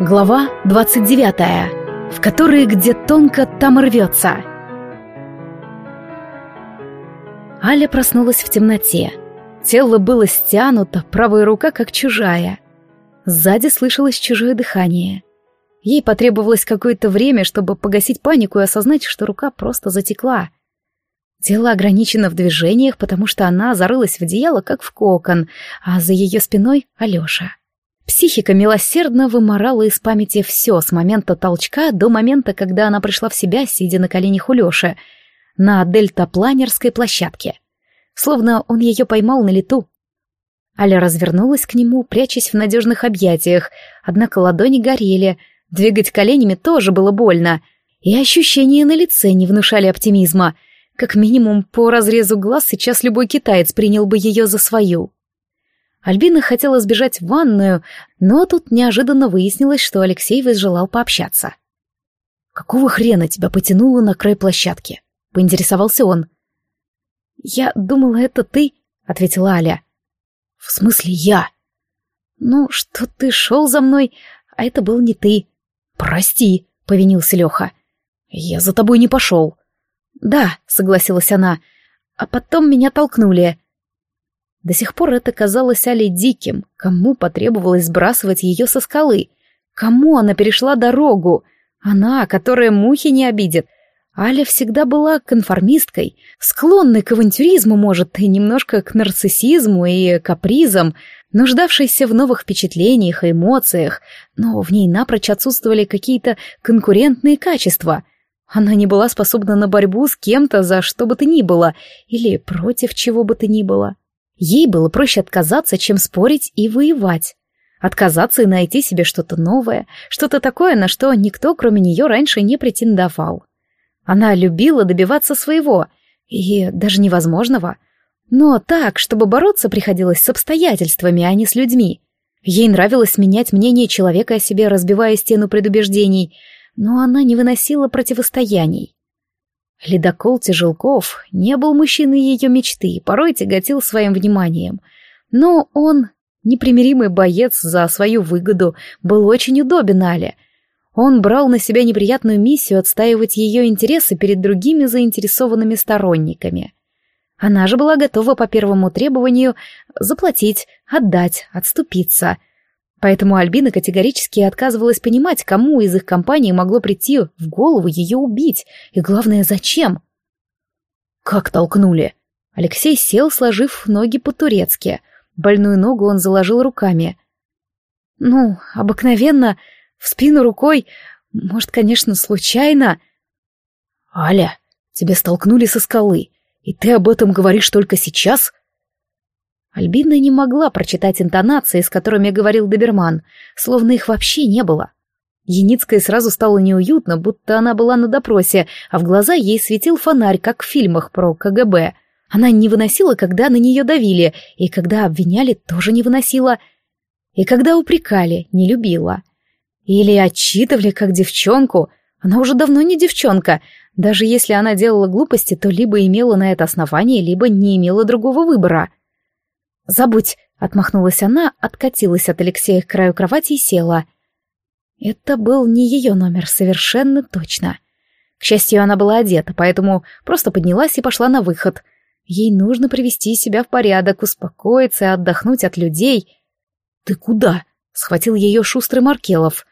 Глава 29, в которой где тонко, там рвется. Аля проснулась в темноте. Тело было стянуто, правая рука как чужая. Сзади слышалось чужое дыхание. Ей потребовалось какое-то время, чтобы погасить панику и осознать, что рука просто затекла. Тело ограничено в движениях, потому что она зарылась в одеяло, как в кокон, а за ее спиной — Алеша. Психика милосердно выморала из памяти все с момента толчка до момента, когда она пришла в себя, сидя на коленях у Лёши, на дельтапланерской площадке. Словно он ее поймал на лету. Аля развернулась к нему, прячась в надежных объятиях, однако ладони горели, двигать коленями тоже было больно, и ощущения на лице не внушали оптимизма. Как минимум, по разрезу глаз сейчас любой китаец принял бы ее за свою. Альбина хотела сбежать в ванную, но тут неожиданно выяснилось, что Алексей возжелал пообщаться. «Какого хрена тебя потянуло на край площадки?» — поинтересовался он. «Я думала, это ты», — ответила Аля. «В смысле я?» «Ну, что ты шел за мной, а это был не ты». «Прости», — повинился Леха. «Я за тобой не пошел». «Да», — согласилась она, — «а потом меня толкнули». До сих пор это казалось Али диким. Кому потребовалось сбрасывать ее со скалы? Кому она перешла дорогу? Она, которая мухи не обидит. Аля всегда была конформисткой, склонной к авантюризму, может, и немножко к нарциссизму и капризам, нуждавшейся в новых впечатлениях и эмоциях, но в ней напрочь отсутствовали какие-то конкурентные качества. Она не была способна на борьбу с кем-то за что бы то ни было или против чего бы то ни было. Ей было проще отказаться, чем спорить и воевать. Отказаться и найти себе что-то новое, что-то такое, на что никто, кроме нее, раньше не претендовал. Она любила добиваться своего, и даже невозможного. Но так, чтобы бороться приходилось с обстоятельствами, а не с людьми. Ей нравилось менять мнение человека о себе, разбивая стену предубеждений, но она не выносила противостояний. Ледокол Тяжелков не был мужчиной ее мечты и порой тяготил своим вниманием. Но он, непримиримый боец за свою выгоду, был очень удобен Але. Он брал на себя неприятную миссию отстаивать ее интересы перед другими заинтересованными сторонниками. Она же была готова по первому требованию заплатить, отдать, отступиться — Поэтому Альбина категорически отказывалась понимать, кому из их компании могло прийти в голову ее убить, и главное, зачем. «Как толкнули?» Алексей сел, сложив ноги по-турецки. Больную ногу он заложил руками. «Ну, обыкновенно, в спину рукой, может, конечно, случайно...» «Аля, тебя столкнули со скалы, и ты об этом говоришь только сейчас?» Альбина не могла прочитать интонации, с которыми говорил Доберман, словно их вообще не было. Яницкой сразу стало неуютно, будто она была на допросе, а в глаза ей светил фонарь, как в фильмах про КГБ. Она не выносила, когда на нее давили, и когда обвиняли, тоже не выносила. И когда упрекали, не любила. Или отчитывали, как девчонку. Она уже давно не девчонка. Даже если она делала глупости, то либо имела на это основание, либо не имела другого выбора. «Забудь!» — отмахнулась она, откатилась от Алексея к краю кровати и села. Это был не ее номер, совершенно точно. К счастью, она была одета, поэтому просто поднялась и пошла на выход. Ей нужно привести себя в порядок, успокоиться и отдохнуть от людей. «Ты куда?» — схватил ее шустрый Маркелов.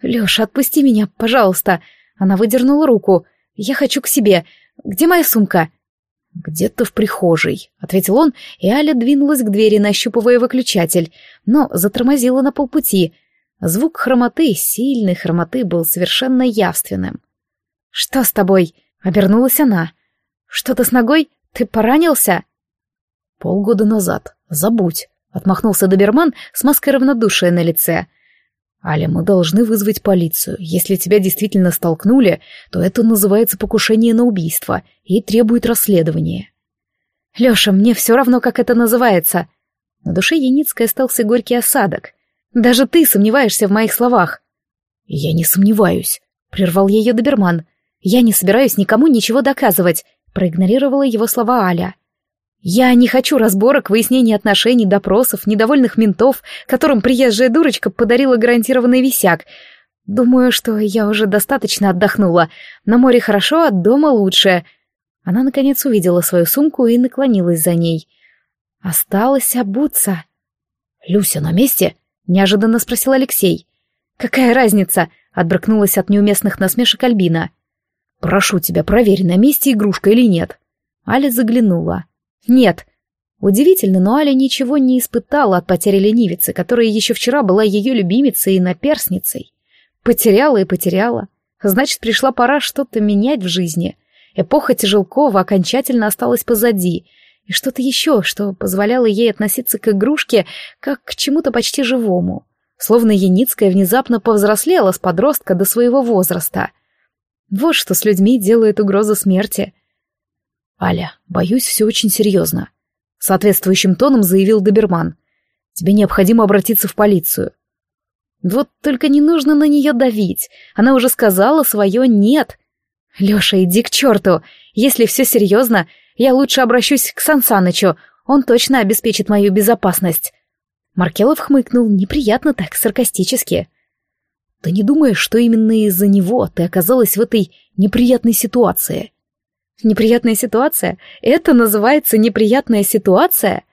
«Леша, отпусти меня, пожалуйста!» Она выдернула руку. «Я хочу к себе. Где моя сумка?» «Где-то в прихожей», — ответил он, и Аля двинулась к двери, нащупывая выключатель, но затормозила на полпути. Звук хромоты, сильной хромоты, был совершенно явственным. «Что с тобой?» — обернулась она. «Что-то с ногой? Ты поранился?» «Полгода назад. Забудь», — отмахнулся доберман с маской равнодушия на лице. «Аля, мы должны вызвать полицию. Если тебя действительно столкнули, то это называется покушение на убийство и требует расследования». «Леша, мне все равно, как это называется». На душе Яницкой остался горький осадок. «Даже ты сомневаешься в моих словах». «Я не сомневаюсь», — прервал ее доберман. «Я не собираюсь никому ничего доказывать», — проигнорировала его слова Аля. Я не хочу разборок, выяснений отношений, допросов, недовольных ментов, которым приезжая дурочка подарила гарантированный висяк. Думаю, что я уже достаточно отдохнула. На море хорошо, а дома лучше. Она, наконец, увидела свою сумку и наклонилась за ней. Осталось обуться. «Люся на месте?» — неожиданно спросил Алексей. «Какая разница?» — отбрыкнулась от неуместных насмешек Альбина. «Прошу тебя, проверь, на месте игрушка или нет». Аля заглянула. «Нет». Удивительно, но Аля ничего не испытала от потери ленивицы, которая еще вчера была ее любимицей и наперсницей. Потеряла и потеряла. Значит, пришла пора что-то менять в жизни. Эпоха Тяжелкова окончательно осталась позади, и что-то еще, что позволяло ей относиться к игрушке как к чему-то почти живому. Словно Яницкая внезапно повзрослела с подростка до своего возраста. Вот что с людьми делает угроза смерти. «Аля, боюсь, все очень серьезно», — соответствующим тоном заявил Доберман. «Тебе необходимо обратиться в полицию». Вот только не нужно на нее давить. Она уже сказала свое «нет». «Леша, иди к черту. Если все серьезно, я лучше обращусь к Сансанычу, он точно обеспечит мою безопасность». Маркелов хмыкнул, неприятно так, саркастически. «Ты не думаешь, что именно из-за него ты оказалась в этой неприятной ситуации?» «Неприятная ситуация? Это называется неприятная ситуация?»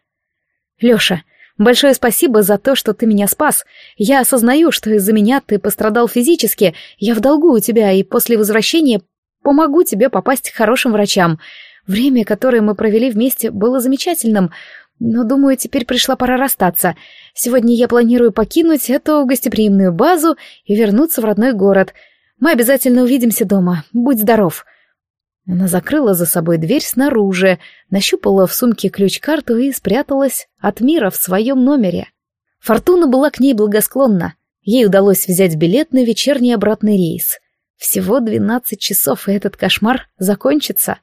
«Леша, большое спасибо за то, что ты меня спас. Я осознаю, что из-за меня ты пострадал физически, я в долгу у тебя, и после возвращения помогу тебе попасть к хорошим врачам. Время, которое мы провели вместе, было замечательным, но, думаю, теперь пришла пора расстаться. Сегодня я планирую покинуть эту гостеприимную базу и вернуться в родной город. Мы обязательно увидимся дома. Будь здоров. Она закрыла за собой дверь снаружи, нащупала в сумке ключ-карту и спряталась от мира в своем номере. Фортуна была к ней благосклонна. Ей удалось взять билет на вечерний обратный рейс. Всего двенадцать часов, и этот кошмар закончится.